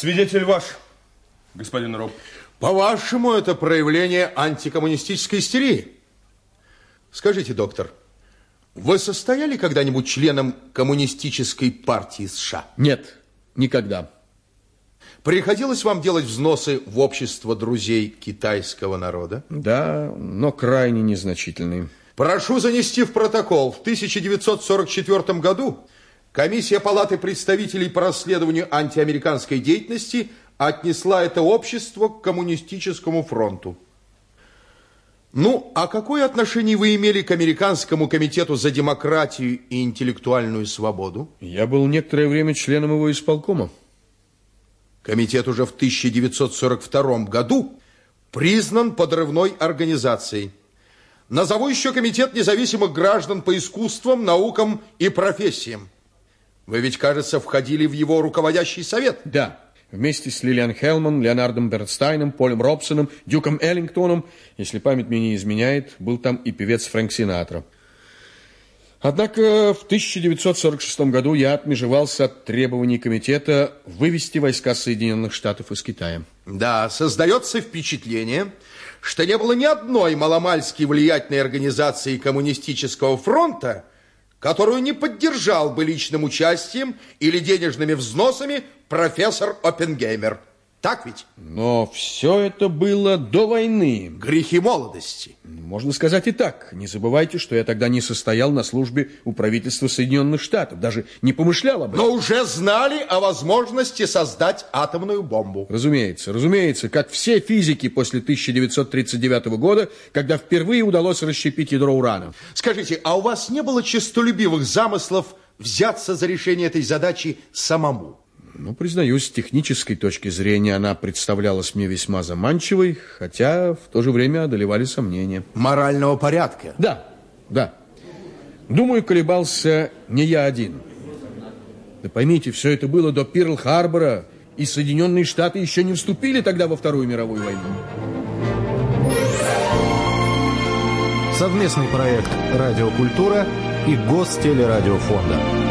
Свидетель ваш, господин Роб. По-вашему, это проявление антикоммунистической истерии? Скажите, доктор, вы состояли когда-нибудь членом коммунистической партии США? Нет, никогда. Приходилось вам делать взносы в общество друзей китайского народа? Да, но крайне незначительные. Прошу занести в протокол. В 1944 году комиссия Палаты представителей по расследованию антиамериканской деятельности отнесла это общество к коммунистическому фронту. Ну, а какое отношение вы имели к Американскому комитету за демократию и интеллектуальную свободу? Я был некоторое время членом его исполкома. Комитет уже в 1942 году признан подрывной организацией. Назову еще комитет независимых граждан по искусствам, наукам и профессиям. Вы ведь, кажется, входили в его руководящий совет. Да, вместе с Лилиан Хелман, Леонардом Бернстайном, Полем Робсоном, Дюком Эллингтоном, если память мне не изменяет, был там и певец Фрэнк Синатра. Однако в 1946 году я отмежевался от требований комитета вывести войска Соединенных Штатов из Китая. Да, создается впечатление, что не было ни одной маломальски влиятельной организации коммунистического фронта, которую не поддержал бы личным участием или денежными взносами профессор Оппенгеймер. Так ведь? Но все это было до войны. Грехи молодости. Можно сказать и так. Не забывайте, что я тогда не состоял на службе у правительства Соединенных Штатов. Даже не помышлял об этом. Но уже знали о возможности создать атомную бомбу. Разумеется, разумеется. Как все физики после 1939 года, когда впервые удалось расщепить ядро урана. Скажите, а у вас не было честолюбивых замыслов взяться за решение этой задачи самому? Ну, признаюсь, с технической точки зрения она представлялась мне весьма заманчивой, хотя в то же время одолевали сомнения. Морального порядка? Да, да. Думаю, колебался не я один. Да поймите, все это было до Перл-Харбора, и Соединенные Штаты еще не вступили тогда во Вторую мировую войну. Совместный проект «Радиокультура» и Гостелерадиофонда.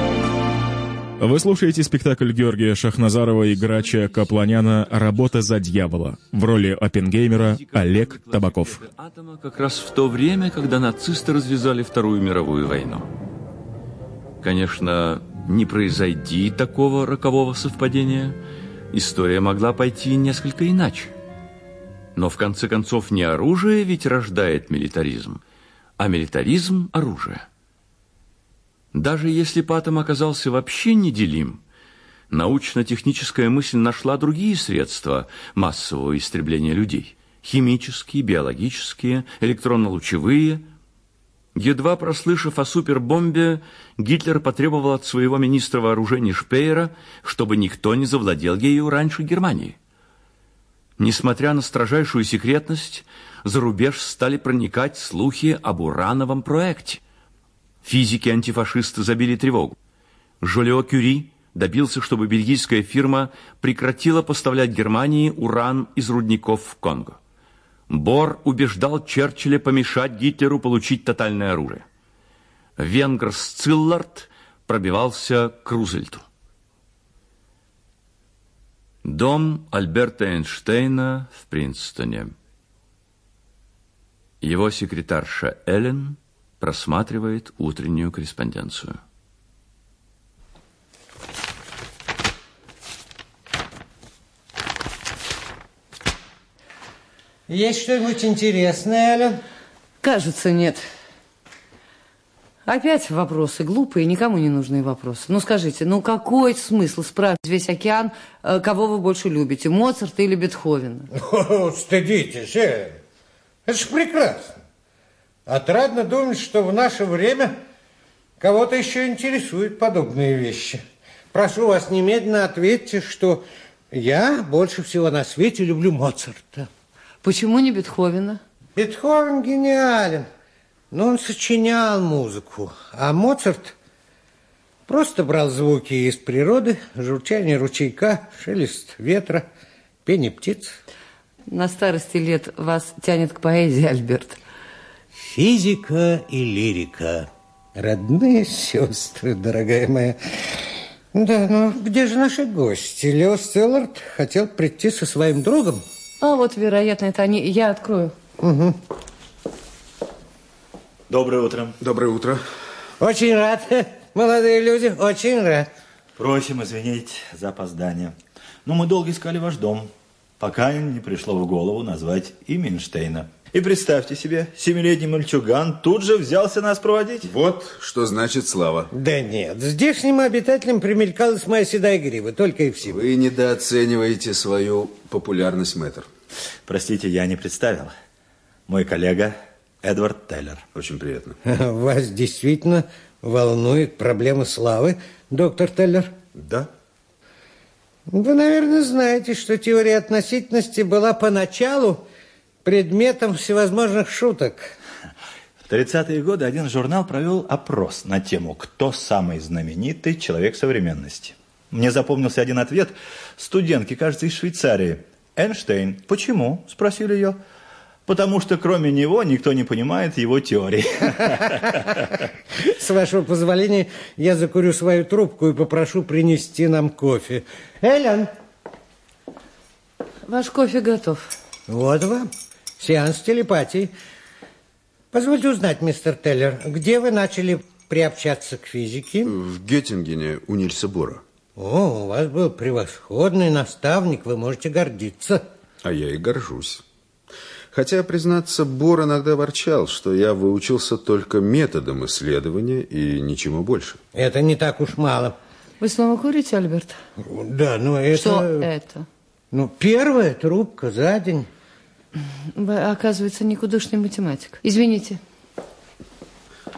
Вы слушаете спектакль Георгия Шахназарова и Грача Капланяна «Работа за дьявола». В роли опенгеймера Олег Табаков. Атома как раз в то время, когда нацисты развязали Вторую мировую войну. Конечно, не произойди такого рокового совпадения, история могла пойти несколько иначе. Но в конце концов не оружие ведь рождает милитаризм, а милитаризм – оружие. Даже если патом оказался вообще неделим, научно-техническая мысль нашла другие средства массового истребления людей. Химические, биологические, электронно-лучевые. Едва прослышав о супербомбе, Гитлер потребовал от своего министра вооружений Шпеера, чтобы никто не завладел ею раньше Германии. Несмотря на строжайшую секретность, за рубеж стали проникать слухи об урановом проекте. Физики-антифашисты забили тревогу. Жолио Кюри добился, чтобы бельгийская фирма прекратила поставлять Германии уран из рудников в Конго. Бор убеждал Черчилля помешать Гитлеру получить тотальное оружие. Венгр Сциллард пробивался к Рузвельту. Дом Альберта Эйнштейна в Принстоне. Его секретарша Эллен – просматривает утреннюю корреспонденцию. Есть что-нибудь интересное, Аля? Кажется, нет. Опять вопросы глупые, никому не нужные вопросы. Ну, скажите, ну какой смысл спрашивать весь океан, э, кого вы больше любите, Моцарта или Бетховена? О, стыдитесь, э. это же прекрасно. Отрадно думать, что в наше время кого-то еще интересуют подобные вещи. Прошу вас, немедленно ответьте, что я больше всего на свете люблю Моцарта. Почему не Бетховена? Бетховен гениален, но он сочинял музыку, а Моцарт просто брал звуки из природы, журчание ручейка, шелест ветра, пение птиц. На старости лет вас тянет к поэзии, Альберт. Физика и лирика. Родные сестры, дорогая моя. Да, но где же наши гости? Лео Стеллард хотел прийти со своим другом. А вот, вероятно, это они. Я открою. Угу. Доброе утро. Доброе утро. Очень рад, молодые люди, очень рад. Просим извинить за опоздание. Но мы долго искали ваш дом, пока не пришло в голову назвать имя Эйнштейна. И представьте себе, семилетний мальчуган тут же взялся нас проводить. Вот что значит слава. Да нет, здешним обитателям примелькалась моя седая грива, только и всего. Вы недооцениваете свою популярность, мэтр. Простите, я не представил. Мой коллега Эдвард Теллер. Очень приятно. Вас действительно волнует проблема славы, доктор Теллер? Да. Вы, наверное, знаете, что теория относительности была поначалу предметом всевозможных шуток. В 30-е годы один журнал провел опрос на тему «Кто самый знаменитый человек современности?». Мне запомнился один ответ студентки, кажется, из Швейцарии. «Эйнштейн». «Почему?» – спросили ее. «Потому что кроме него никто не понимает его теории». С вашего позволения, я закурю свою трубку и попрошу принести нам кофе. Эллен! Ваш кофе готов. Вот вам. Сеанс телепатии. Позвольте узнать, мистер Теллер, где вы начали приобщаться к физике? В Геттингене у Нильса Бора. О, у вас был превосходный наставник, вы можете гордиться. А я и горжусь. Хотя, признаться, Бор иногда ворчал, что я выучился только методом исследования и ничему больше. Это не так уж мало. Вы снова курите, Альберт? Да, но это... Что это? Ну, первая трубка за день. Вы, оказывается, никудышный математик. Извините.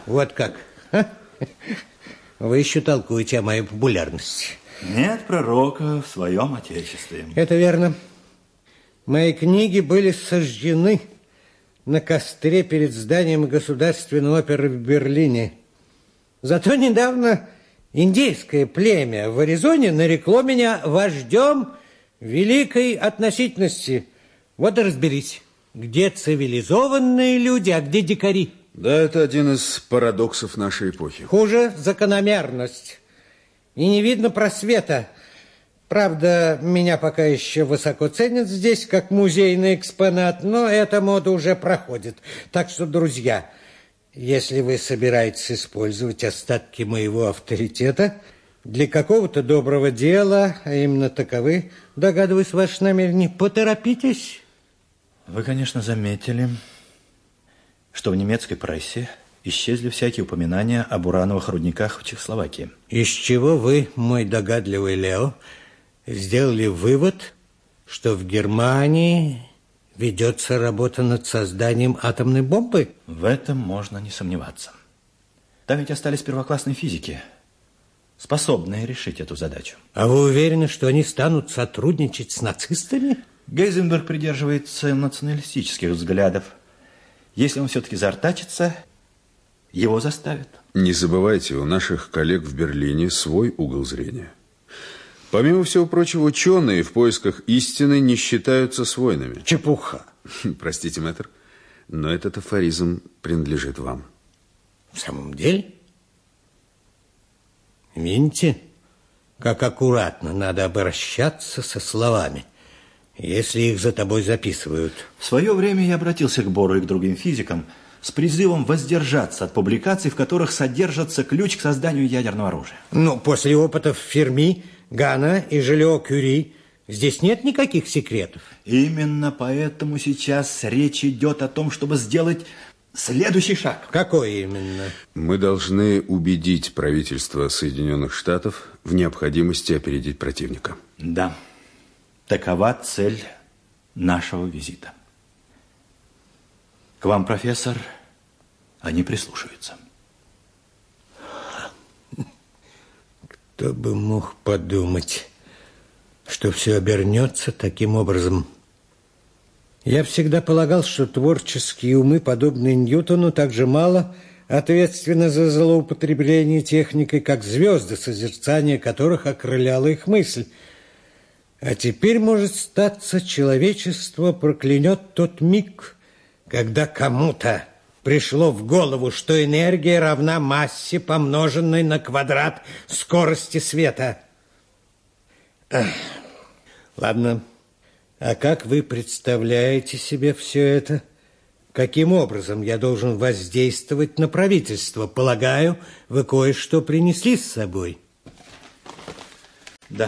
Вот как. А? Вы еще толкуете о моей популярности. Нет пророка в своем отечестве. Это верно. Мои книги были сожжены на костре перед зданием Государственной оперы в Берлине. Зато недавно индейское племя в Аризоне нарекло меня вождем великой относительности. Вот и разберись, где цивилизованные люди, а где дикари. Да, это один из парадоксов нашей эпохи. Хуже закономерность. И не видно просвета. Правда, меня пока еще высоко ценят здесь, как музейный экспонат, но эта мода уже проходит. Так что, друзья, если вы собираетесь использовать остатки моего авторитета для какого-то доброго дела, а именно таковы, догадываюсь, ваши намерения, поторопитесь. Вы, конечно, заметили, что в немецкой прессе исчезли всякие упоминания об урановых рудниках в Чехословакии. Из чего вы, мой догадливый Лео, сделали вывод, что в Германии ведется работа над созданием атомной бомбы? В этом можно не сомневаться. Там ведь остались первоклассные физики, способные решить эту задачу. А вы уверены, что они станут сотрудничать с нацистами? Гейзенберг придерживается националистических взглядов. Если он все-таки заортачится, его заставят. Не забывайте, у наших коллег в Берлине свой угол зрения. Помимо всего прочего, ученые в поисках истины не считаются свойными. Чепуха. Простите, мэтр, но этот афоризм принадлежит вам. В самом деле? Видите, как аккуратно надо обращаться со словами, если их за тобой записывают. В свое время я обратился к Бору и к другим физикам с призывом воздержаться от публикаций, в которых содержится ключ к созданию ядерного оружия. Ну, после опытов Ферми, Гана и Желео Кюри здесь нет никаких секретов. Именно поэтому сейчас речь идет о том, чтобы сделать следующий шаг. Какой именно? Мы должны убедить правительство Соединенных Штатов в необходимости опередить противника. Да, такова цель нашего визита. К вам, профессор, они прислушаются. Кто бы мог подумать, что все обернется таким образом. Я всегда полагал, что творческие умы, подобные Ньютону, так же мало ответственны за злоупотребление техникой, как звезды, созерцание которых окрыляло их мысль. А теперь, может статься, человечество проклянет тот миг, когда кому-то пришло в голову, что энергия равна массе, помноженной на квадрат скорости света. Эх. Ладно. А как вы представляете себе все это? Каким образом я должен воздействовать на правительство? Полагаю, вы кое-что принесли с собой.